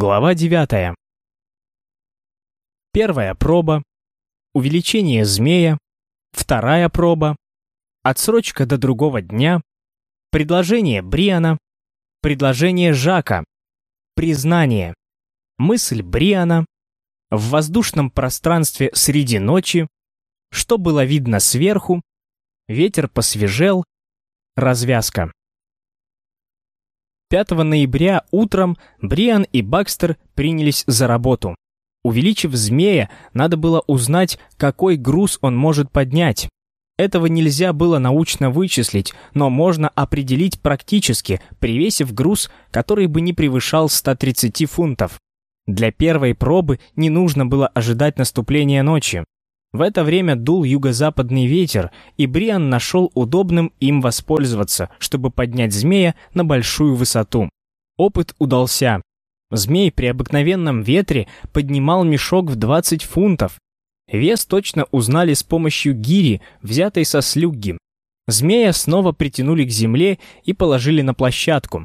Глава 9. Первая проба. Увеличение змея. Вторая проба. Отсрочка до другого дня. Предложение Бриана. Предложение Жака. Признание. Мысль Бриана. В воздушном пространстве среди ночи. Что было видно сверху. Ветер посвежел. Развязка. 5 ноября утром Бриан и Бакстер принялись за работу. Увеличив змея, надо было узнать, какой груз он может поднять. Этого нельзя было научно вычислить, но можно определить практически, привесив груз, который бы не превышал 130 фунтов. Для первой пробы не нужно было ожидать наступления ночи. В это время дул юго-западный ветер, и Бриан нашел удобным им воспользоваться, чтобы поднять змея на большую высоту. Опыт удался. Змей при обыкновенном ветре поднимал мешок в 20 фунтов. Вес точно узнали с помощью гири, взятой со слюги. Змея снова притянули к земле и положили на площадку.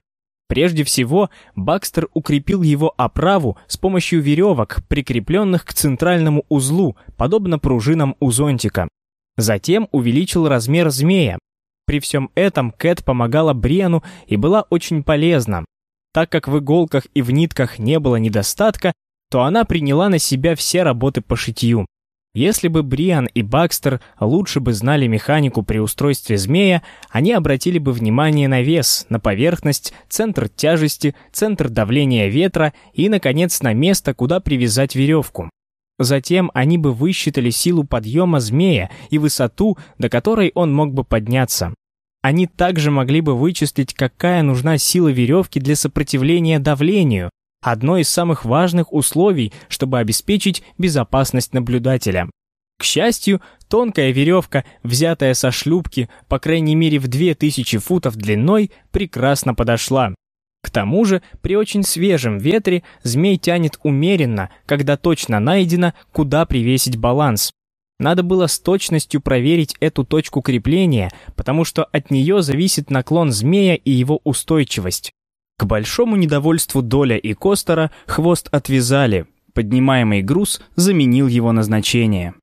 Прежде всего, Бакстер укрепил его оправу с помощью веревок, прикрепленных к центральному узлу, подобно пружинам у зонтика. Затем увеличил размер змея. При всем этом Кэт помогала Бриану и была очень полезна. Так как в иголках и в нитках не было недостатка, то она приняла на себя все работы по шитью. Если бы Бриан и Бакстер лучше бы знали механику при устройстве змея, они обратили бы внимание на вес, на поверхность, центр тяжести, центр давления ветра и, наконец, на место, куда привязать веревку. Затем они бы высчитали силу подъема змея и высоту, до которой он мог бы подняться. Они также могли бы вычислить, какая нужна сила веревки для сопротивления давлению, одно из самых важных условий, чтобы обеспечить безопасность наблюдателя. К счастью, тонкая веревка, взятая со шлюпки, по крайней мере в 2000 футов длиной, прекрасно подошла. К тому же, при очень свежем ветре змей тянет умеренно, когда точно найдено, куда привесить баланс. Надо было с точностью проверить эту точку крепления, потому что от нее зависит наклон змея и его устойчивость. К большому недовольству Доля и Костера хвост отвязали, поднимаемый груз заменил его назначение.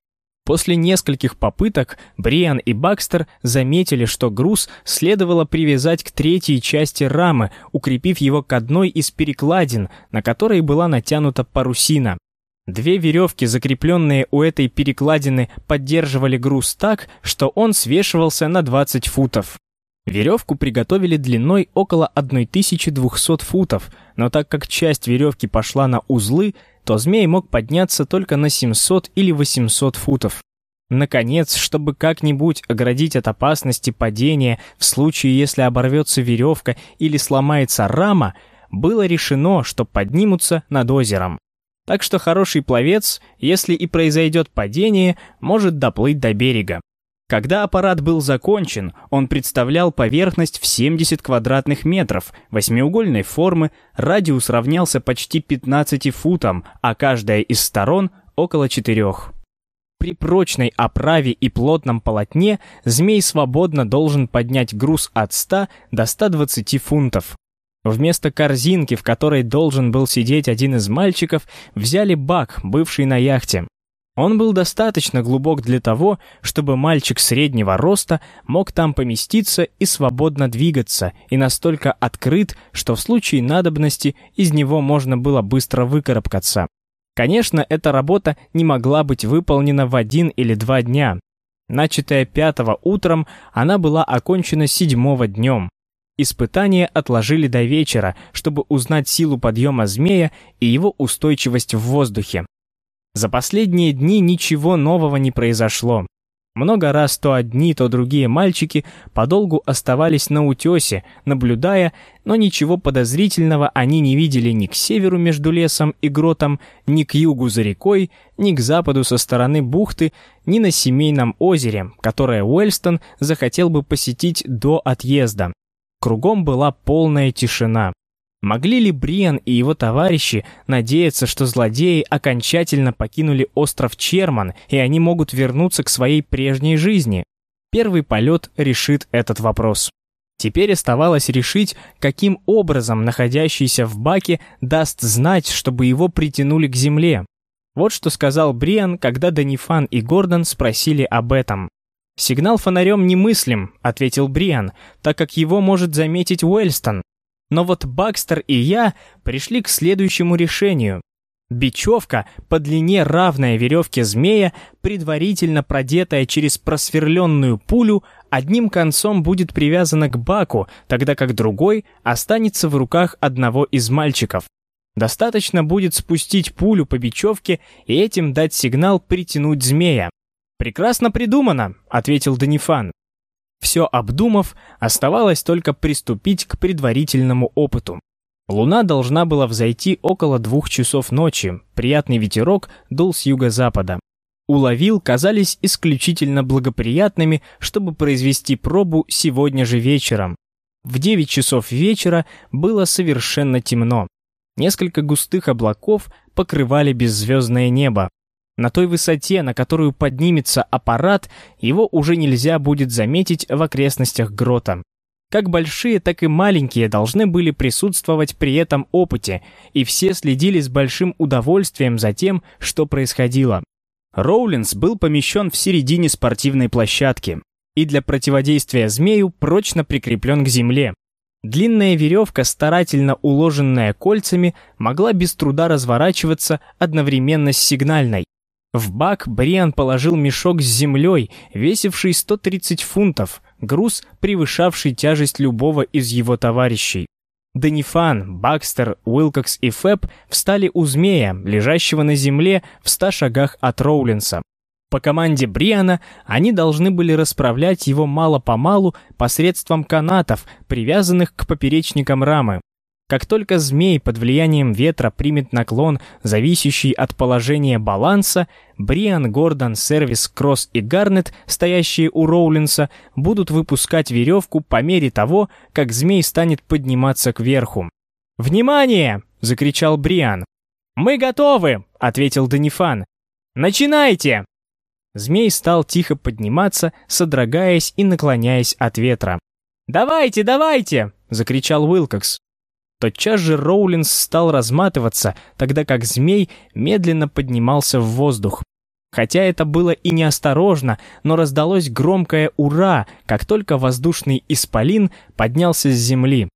После нескольких попыток Бриан и Бакстер заметили, что груз следовало привязать к третьей части рамы, укрепив его к одной из перекладин, на которой была натянута парусина. Две веревки, закрепленные у этой перекладины, поддерживали груз так, что он свешивался на 20 футов. Веревку приготовили длиной около 1200 футов, но так как часть веревки пошла на узлы, то змей мог подняться только на 700 или 800 футов. Наконец, чтобы как-нибудь оградить от опасности падения в случае, если оборвется веревка или сломается рама, было решено, что поднимутся над озером. Так что хороший пловец, если и произойдет падение, может доплыть до берега. Когда аппарат был закончен, он представлял поверхность в 70 квадратных метров, восьмиугольной формы, радиус равнялся почти 15 футам, а каждая из сторон — около четырех. При прочной оправе и плотном полотне змей свободно должен поднять груз от 100 до 120 фунтов. Вместо корзинки, в которой должен был сидеть один из мальчиков, взяли бак, бывший на яхте. Он был достаточно глубок для того, чтобы мальчик среднего роста мог там поместиться и свободно двигаться, и настолько открыт, что в случае надобности из него можно было быстро выкарабкаться. Конечно, эта работа не могла быть выполнена в один или два дня. Начатая пятого утром, она была окончена седьмого днем. Испытания отложили до вечера, чтобы узнать силу подъема змея и его устойчивость в воздухе. За последние дни ничего нового не произошло. Много раз то одни, то другие мальчики подолгу оставались на утесе, наблюдая, но ничего подозрительного они не видели ни к северу между лесом и гротом, ни к югу за рекой, ни к западу со стороны бухты, ни на семейном озере, которое Уэльстон захотел бы посетить до отъезда. Кругом была полная тишина. Могли ли Бриан и его товарищи надеяться, что злодеи окончательно покинули остров Черман, и они могут вернуться к своей прежней жизни? Первый полет решит этот вопрос. Теперь оставалось решить, каким образом находящийся в баке даст знать, чтобы его притянули к земле. Вот что сказал Бриан, когда Данифан и Гордон спросили об этом. «Сигнал фонарем немыслим», — ответил Бриан, «так как его может заметить Уэльстон. Но вот Бакстер и я пришли к следующему решению. Бечевка, по длине равная веревке змея, предварительно продетая через просверленную пулю, одним концом будет привязана к баку, тогда как другой останется в руках одного из мальчиков. Достаточно будет спустить пулю по бечевке и этим дать сигнал притянуть змея. «Прекрасно придумано», — ответил Данифан. Все обдумав, оставалось только приступить к предварительному опыту. Луна должна была взойти около двух часов ночи, приятный ветерок дул с юго-запада. Уловил казались исключительно благоприятными, чтобы произвести пробу сегодня же вечером. В 9 часов вечера было совершенно темно. Несколько густых облаков покрывали беззвездное небо. На той высоте, на которую поднимется аппарат, его уже нельзя будет заметить в окрестностях грота. Как большие, так и маленькие должны были присутствовать при этом опыте, и все следили с большим удовольствием за тем, что происходило. Роулинс был помещен в середине спортивной площадки и для противодействия змею прочно прикреплен к земле. Длинная веревка, старательно уложенная кольцами, могла без труда разворачиваться одновременно с сигнальной. В бак Бриан положил мешок с землей, весивший 130 фунтов, груз, превышавший тяжесть любого из его товарищей. Данифан, Бакстер, Уилкокс и Фэб встали у змея, лежащего на земле в ста шагах от Роулинса. По команде Бриана они должны были расправлять его мало-помалу посредством канатов, привязанных к поперечникам рамы. Как только змей под влиянием ветра примет наклон, зависящий от положения баланса, Бриан, Гордон, Сервис, Кросс и Гарнет, стоящие у Роулинса, будут выпускать веревку по мере того, как змей станет подниматься кверху. «Внимание!» — закричал Бриан. «Мы готовы!» — ответил Данифан. «Начинайте!» Змей стал тихо подниматься, содрогаясь и наклоняясь от ветра. «Давайте, давайте!» — закричал Уилкокс. Тотчас же Роулинс стал разматываться, тогда как змей медленно поднимался в воздух. Хотя это было и неосторожно, но раздалось громкое «Ура!», как только воздушный исполин поднялся с земли.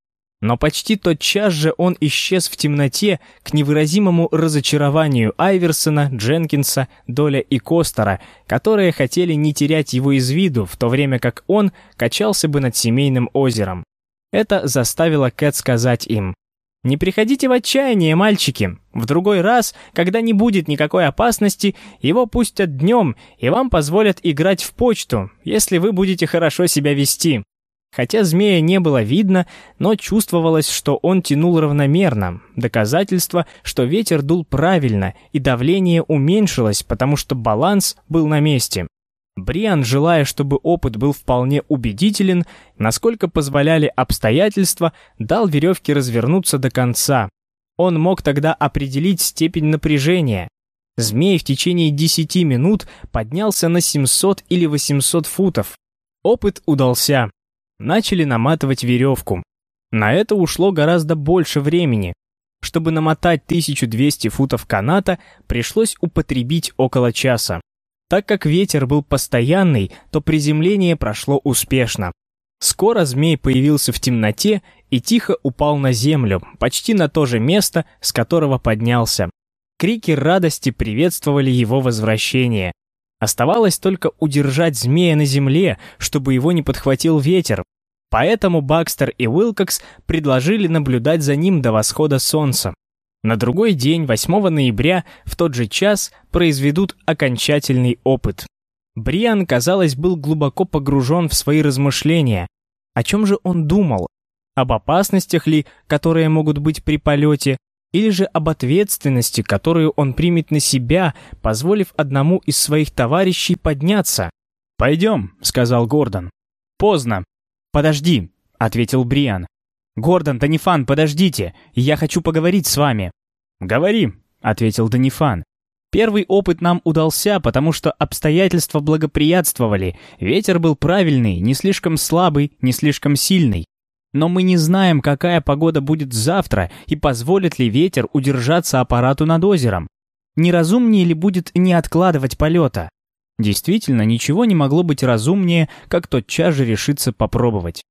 Но почти тотчас же он исчез в темноте к невыразимому разочарованию Айверсона, Дженкинса, Доля и Костера, которые хотели не терять его из виду, в то время как он качался бы над семейным озером. Это заставило Кэт сказать им. «Не приходите в отчаяние, мальчики. В другой раз, когда не будет никакой опасности, его пустят днем, и вам позволят играть в почту, если вы будете хорошо себя вести». Хотя змея не было видно, но чувствовалось, что он тянул равномерно. Доказательство, что ветер дул правильно, и давление уменьшилось, потому что баланс был на месте. Бриан, желая, чтобы опыт был вполне убедителен, насколько позволяли обстоятельства, дал веревке развернуться до конца. Он мог тогда определить степень напряжения. Змей в течение 10 минут поднялся на 700 или 800 футов. Опыт удался. Начали наматывать веревку. На это ушло гораздо больше времени. Чтобы намотать 1200 футов каната, пришлось употребить около часа. Так как ветер был постоянный, то приземление прошло успешно. Скоро змей появился в темноте и тихо упал на землю, почти на то же место, с которого поднялся. Крики радости приветствовали его возвращение. Оставалось только удержать змея на земле, чтобы его не подхватил ветер. Поэтому Бакстер и Уилкокс предложили наблюдать за ним до восхода солнца. На другой день, 8 ноября, в тот же час, произведут окончательный опыт. Бриан, казалось, был глубоко погружен в свои размышления. О чем же он думал? Об опасностях ли, которые могут быть при полете, или же об ответственности, которую он примет на себя, позволив одному из своих товарищей подняться? «Пойдем», — сказал Гордон. «Поздно». «Подожди», — ответил Бриан. «Гордон, Данифан, подождите! Я хочу поговорить с вами!» «Говори», — ответил Данифан. Первый опыт нам удался, потому что обстоятельства благоприятствовали. Ветер был правильный, не слишком слабый, не слишком сильный. Но мы не знаем, какая погода будет завтра и позволит ли ветер удержаться аппарату над озером. Неразумнее ли будет не откладывать полета? Действительно, ничего не могло быть разумнее, как тотчас же решиться попробовать.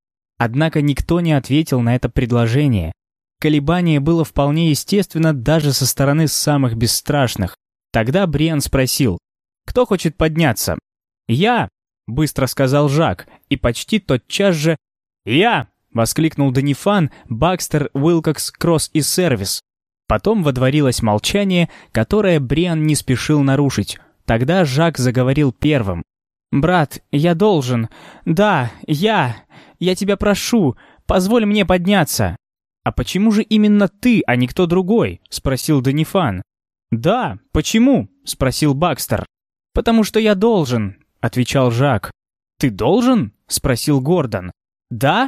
Однако никто не ответил на это предложение. Колебание было вполне естественно даже со стороны самых бесстрашных. Тогда Бриан спросил, «Кто хочет подняться?» «Я», — быстро сказал Жак, и почти тотчас же «Я!» — воскликнул Данифан, Бакстер, Уилкокс, Кросс и Сервис. Потом водворилось молчание, которое Бриан не спешил нарушить. Тогда Жак заговорил первым. «Брат, я должен. Да, я. Я тебя прошу. Позволь мне подняться». «А почему же именно ты, а не кто другой?» — спросил Данифан. «Да, почему?» — спросил Бакстер. «Потому что я должен», — отвечал Жак. «Ты должен?» — спросил Гордон. «Да?»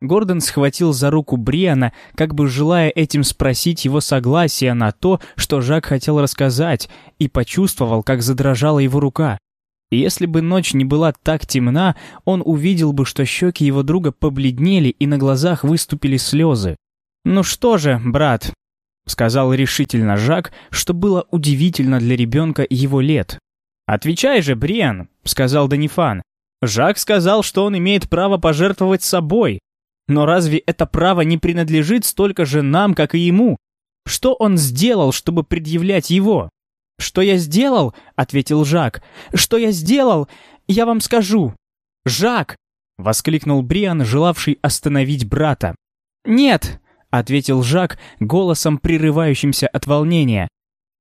Гордон схватил за руку Бриана, как бы желая этим спросить его согласия на то, что Жак хотел рассказать, и почувствовал, как задрожала его рука. И если бы ночь не была так темна, он увидел бы, что щеки его друга побледнели и на глазах выступили слезы. «Ну что же, брат», — сказал решительно Жак, что было удивительно для ребенка его лет. «Отвечай же, Бриан», — сказал Данифан. «Жак сказал, что он имеет право пожертвовать собой, но разве это право не принадлежит столько же нам, как и ему? Что он сделал, чтобы предъявлять его? «Что я сделал?» — ответил Жак. «Что я сделал? Я вам скажу». «Жак!» — воскликнул Бриан, желавший остановить брата. «Нет!» — ответил Жак голосом, прерывающимся от волнения.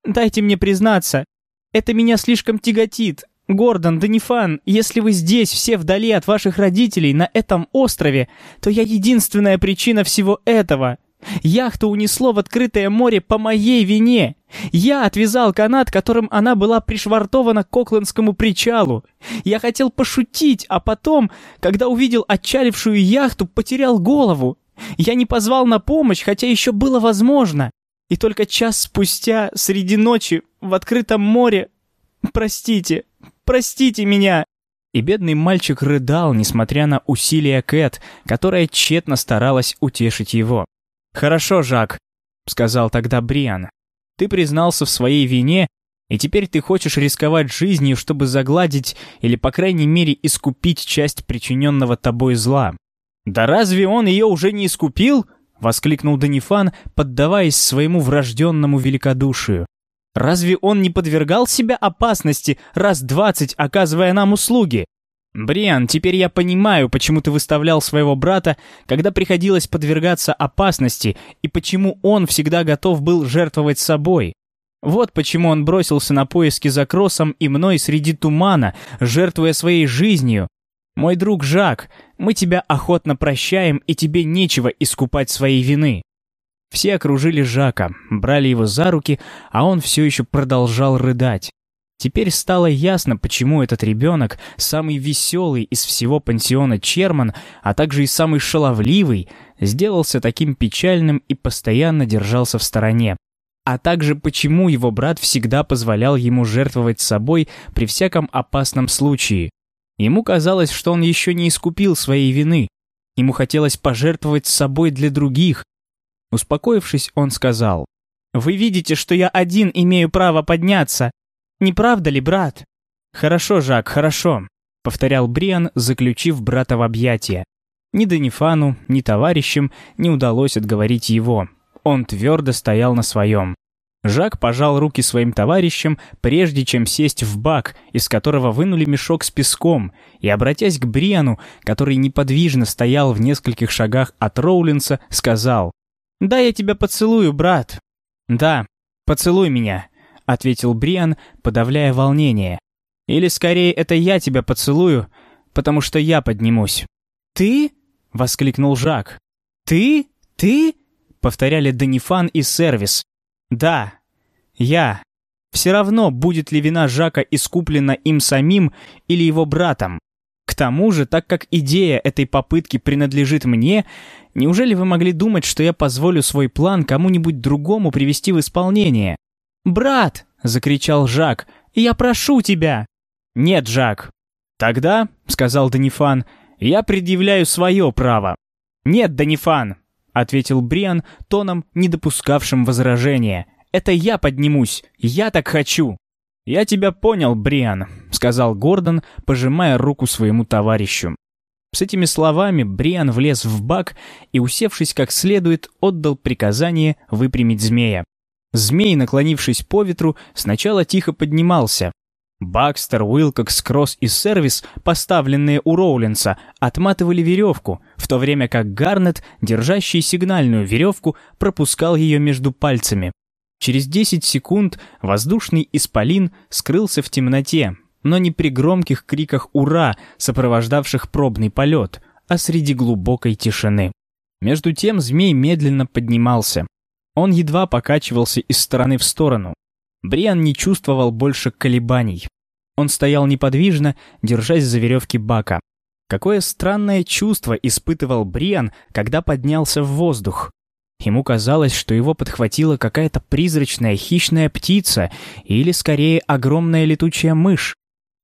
«Дайте мне признаться. Это меня слишком тяготит. «Гордон, Данифан, если вы здесь, все вдали от ваших родителей, на этом острове, то я единственная причина всего этого. Яхту унесло в открытое море по моей вине. Я отвязал канат, которым она была пришвартована к Коклендскому причалу. Я хотел пошутить, а потом, когда увидел отчалившую яхту, потерял голову. Я не позвал на помощь, хотя еще было возможно. И только час спустя, среди ночи, в открытом море... Простите, Простите меня!» И бедный мальчик рыдал, несмотря на усилия Кэт, которая тщетно старалась утешить его. «Хорошо, Жак», — сказал тогда Бриан. «Ты признался в своей вине, и теперь ты хочешь рисковать жизнью, чтобы загладить или, по крайней мере, искупить часть причиненного тобой зла». «Да разве он ее уже не искупил?» — воскликнул Данифан, поддаваясь своему врожденному великодушию. Разве он не подвергал себя опасности раз двадцать, оказывая нам услуги? Бриан, теперь я понимаю, почему ты выставлял своего брата, когда приходилось подвергаться опасности, и почему он всегда готов был жертвовать собой. Вот почему он бросился на поиски за Кроссом и мной среди тумана, жертвуя своей жизнью. Мой друг Жак, мы тебя охотно прощаем, и тебе нечего искупать своей вины. Все окружили Жака, брали его за руки, а он все еще продолжал рыдать. Теперь стало ясно, почему этот ребенок, самый веселый из всего пансиона Черман, а также и самый шаловливый, сделался таким печальным и постоянно держался в стороне. А также почему его брат всегда позволял ему жертвовать собой при всяком опасном случае. Ему казалось, что он еще не искупил своей вины. Ему хотелось пожертвовать собой для других, Успокоившись, он сказал, «Вы видите, что я один имею право подняться. Не правда ли, брат?» «Хорошо, Жак, хорошо», — повторял Бриан, заключив брата в объятия. Ни Данифану, ни товарищам не удалось отговорить его. Он твердо стоял на своем. Жак пожал руки своим товарищам, прежде чем сесть в бак, из которого вынули мешок с песком, и, обратясь к Бриану, который неподвижно стоял в нескольких шагах от Роулинса, сказал «Да, я тебя поцелую, брат». «Да, поцелуй меня», — ответил Бриан, подавляя волнение. «Или скорее это я тебя поцелую, потому что я поднимусь». «Ты?» — воскликнул Жак. «Ты? Ты?» — повторяли Данифан и Сервис. «Да, я. Все равно, будет ли вина Жака искуплена им самим или его братом. К тому же, так как идея этой попытки принадлежит мне, неужели вы могли думать, что я позволю свой план кому-нибудь другому привести в исполнение? «Брат!» — закричал Жак. «Я прошу тебя!» «Нет, Жак!» «Тогда, — сказал Данифан, — я предъявляю свое право. «Нет, Данифан!» — ответил Бриан тоном, не допускавшим возражения. «Это я поднимусь! Я так хочу!» «Я тебя понял, Бриан», — сказал Гордон, пожимая руку своему товарищу. С этими словами Бриан влез в бак и, усевшись как следует, отдал приказание выпрямить змея. Змей, наклонившись по ветру, сначала тихо поднимался. Бакстер, Уилкокс, Кросс и Сервис, поставленные у Роулинса, отматывали веревку, в то время как Гарнет, держащий сигнальную веревку, пропускал ее между пальцами. Через 10 секунд воздушный исполин скрылся в темноте, но не при громких криках «Ура!», сопровождавших пробный полет, а среди глубокой тишины. Между тем змей медленно поднимался. Он едва покачивался из стороны в сторону. Бриан не чувствовал больше колебаний. Он стоял неподвижно, держась за веревки бака. Какое странное чувство испытывал Бриан, когда поднялся в воздух. Ему казалось, что его подхватила какая-то призрачная хищная птица или, скорее, огромная летучая мышь.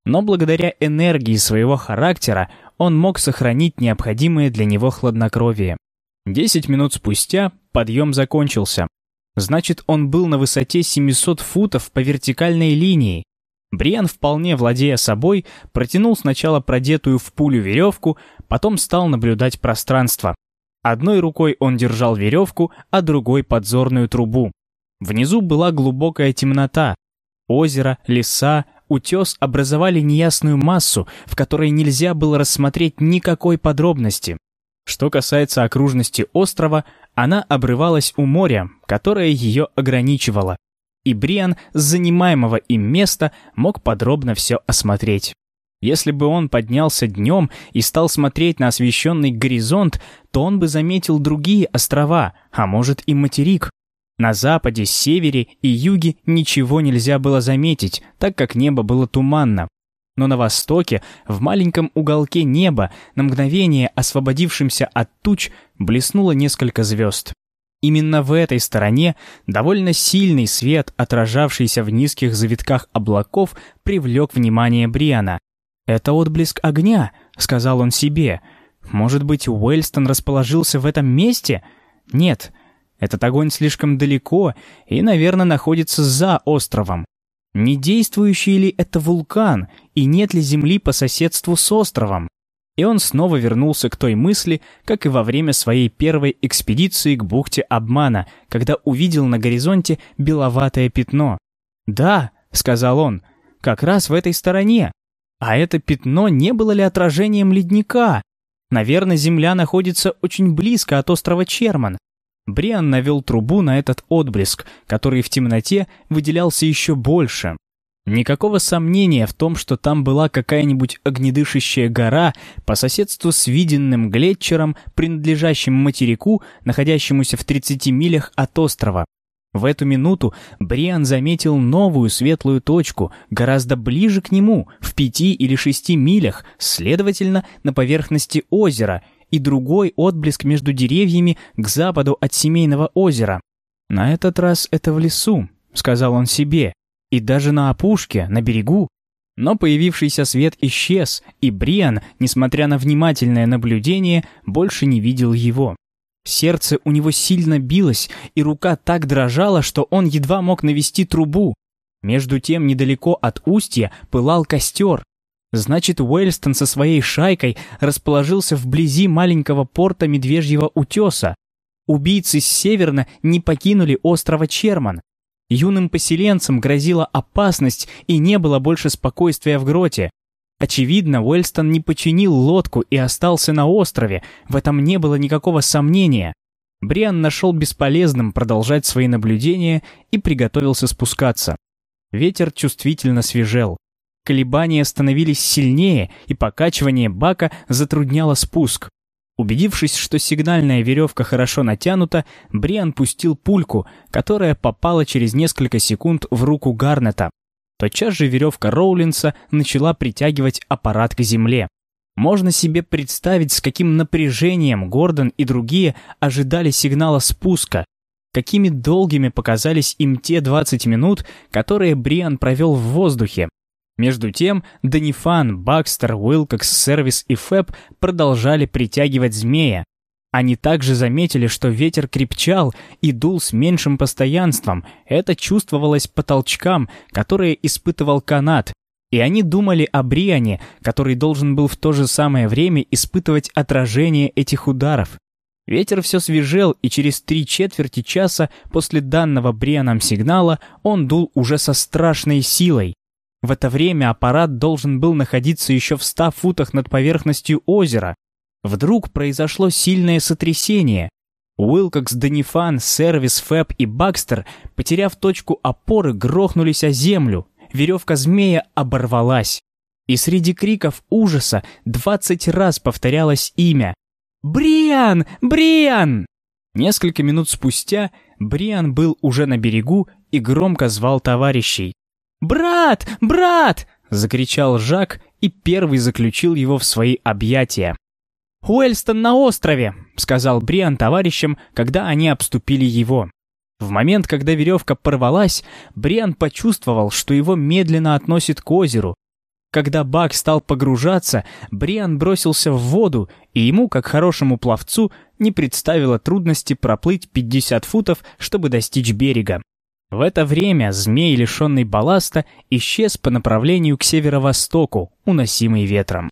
Но благодаря энергии своего характера он мог сохранить необходимое для него хладнокровие. Десять минут спустя подъем закончился. Значит, он был на высоте 700 футов по вертикальной линии. Бриан, вполне владея собой, протянул сначала продетую в пулю веревку, потом стал наблюдать пространство. Одной рукой он держал веревку, а другой — подзорную трубу. Внизу была глубокая темнота. Озеро, леса, утес образовали неясную массу, в которой нельзя было рассмотреть никакой подробности. Что касается окружности острова, она обрывалась у моря, которое ее ограничивало. И Бриан с занимаемого им места мог подробно все осмотреть. Если бы он поднялся днем и стал смотреть на освещенный горизонт, то он бы заметил другие острова, а может и материк. На западе, севере и юге ничего нельзя было заметить, так как небо было туманно. Но на востоке, в маленьком уголке неба, на мгновение освободившемся от туч, блеснуло несколько звезд. Именно в этой стороне довольно сильный свет, отражавшийся в низких завитках облаков, привлек внимание Бриана. «Это отблеск огня», — сказал он себе. «Может быть, Уэльстон расположился в этом месте? Нет, этот огонь слишком далеко и, наверное, находится за островом. Не действующий ли это вулкан, и нет ли земли по соседству с островом? И он снова вернулся к той мысли, как и во время своей первой экспедиции к бухте обмана, когда увидел на горизонте беловатое пятно. «Да», — сказал он, — «как раз в этой стороне. А это пятно не было ли отражением ледника? Наверное, Земля находится очень близко от острова Черман. Бриан навел трубу на этот отблеск, который в темноте выделялся еще больше. Никакого сомнения в том, что там была какая-нибудь огнедышащая гора по соседству с виденным глетчером, принадлежащим материку, находящемуся в 30 милях от острова. В эту минуту Бриан заметил новую светлую точку, гораздо ближе к нему, в пяти или шести милях, следовательно, на поверхности озера, и другой отблеск между деревьями к западу от семейного озера. «На этот раз это в лесу», — сказал он себе, — «и даже на опушке, на берегу». Но появившийся свет исчез, и Бриан, несмотря на внимательное наблюдение, больше не видел его. Сердце у него сильно билось, и рука так дрожала, что он едва мог навести трубу. Между тем, недалеко от устья пылал костер, Значит, Уэльстон со своей шайкой расположился вблизи маленького порта Медвежьего утеса. Убийцы с северна не покинули острова Черман. Юным поселенцам грозила опасность и не было больше спокойствия в гроте. Очевидно, Уэльстон не починил лодку и остался на острове, в этом не было никакого сомнения. Бриан нашел бесполезным продолжать свои наблюдения и приготовился спускаться. Ветер чувствительно свежел. Колебания становились сильнее, и покачивание бака затрудняло спуск. Убедившись, что сигнальная веревка хорошо натянута, Бриан пустил пульку, которая попала через несколько секунд в руку Гарнета. Тотчас же веревка Роулинса начала притягивать аппарат к земле. Можно себе представить, с каким напряжением Гордон и другие ожидали сигнала спуска. Какими долгими показались им те 20 минут, которые Бриан провел в воздухе, между тем, Данифан, Бакстер, Уилкокс, Сервис и Фэб продолжали притягивать змея. Они также заметили, что ветер крепчал и дул с меньшим постоянством. Это чувствовалось по толчкам, которые испытывал канат. И они думали о Бриане, который должен был в то же самое время испытывать отражение этих ударов. Ветер все свежел, и через три четверти часа после данного Брианом сигнала он дул уже со страшной силой. В это время аппарат должен был находиться еще в ста футах над поверхностью озера, Вдруг произошло сильное сотрясение. Уилкокс, Данифан, Сервис, Фэб и Бакстер, потеряв точку опоры, грохнулись о землю. Веревка змея оборвалась. И среди криков ужаса двадцать раз повторялось имя. «Бриан! Бриан!» Несколько минут спустя Бриан был уже на берегу и громко звал товарищей. «Брат! Брат!» — закричал Жак и первый заключил его в свои объятия. «Уэльстон на острове», — сказал Бриан товарищам, когда они обступили его. В момент, когда веревка порвалась, Бриан почувствовал, что его медленно относит к озеру. Когда Бак стал погружаться, Бриан бросился в воду, и ему, как хорошему пловцу, не представило трудности проплыть 50 футов, чтобы достичь берега. В это время змей, лишенный балласта, исчез по направлению к северо-востоку, уносимый ветром.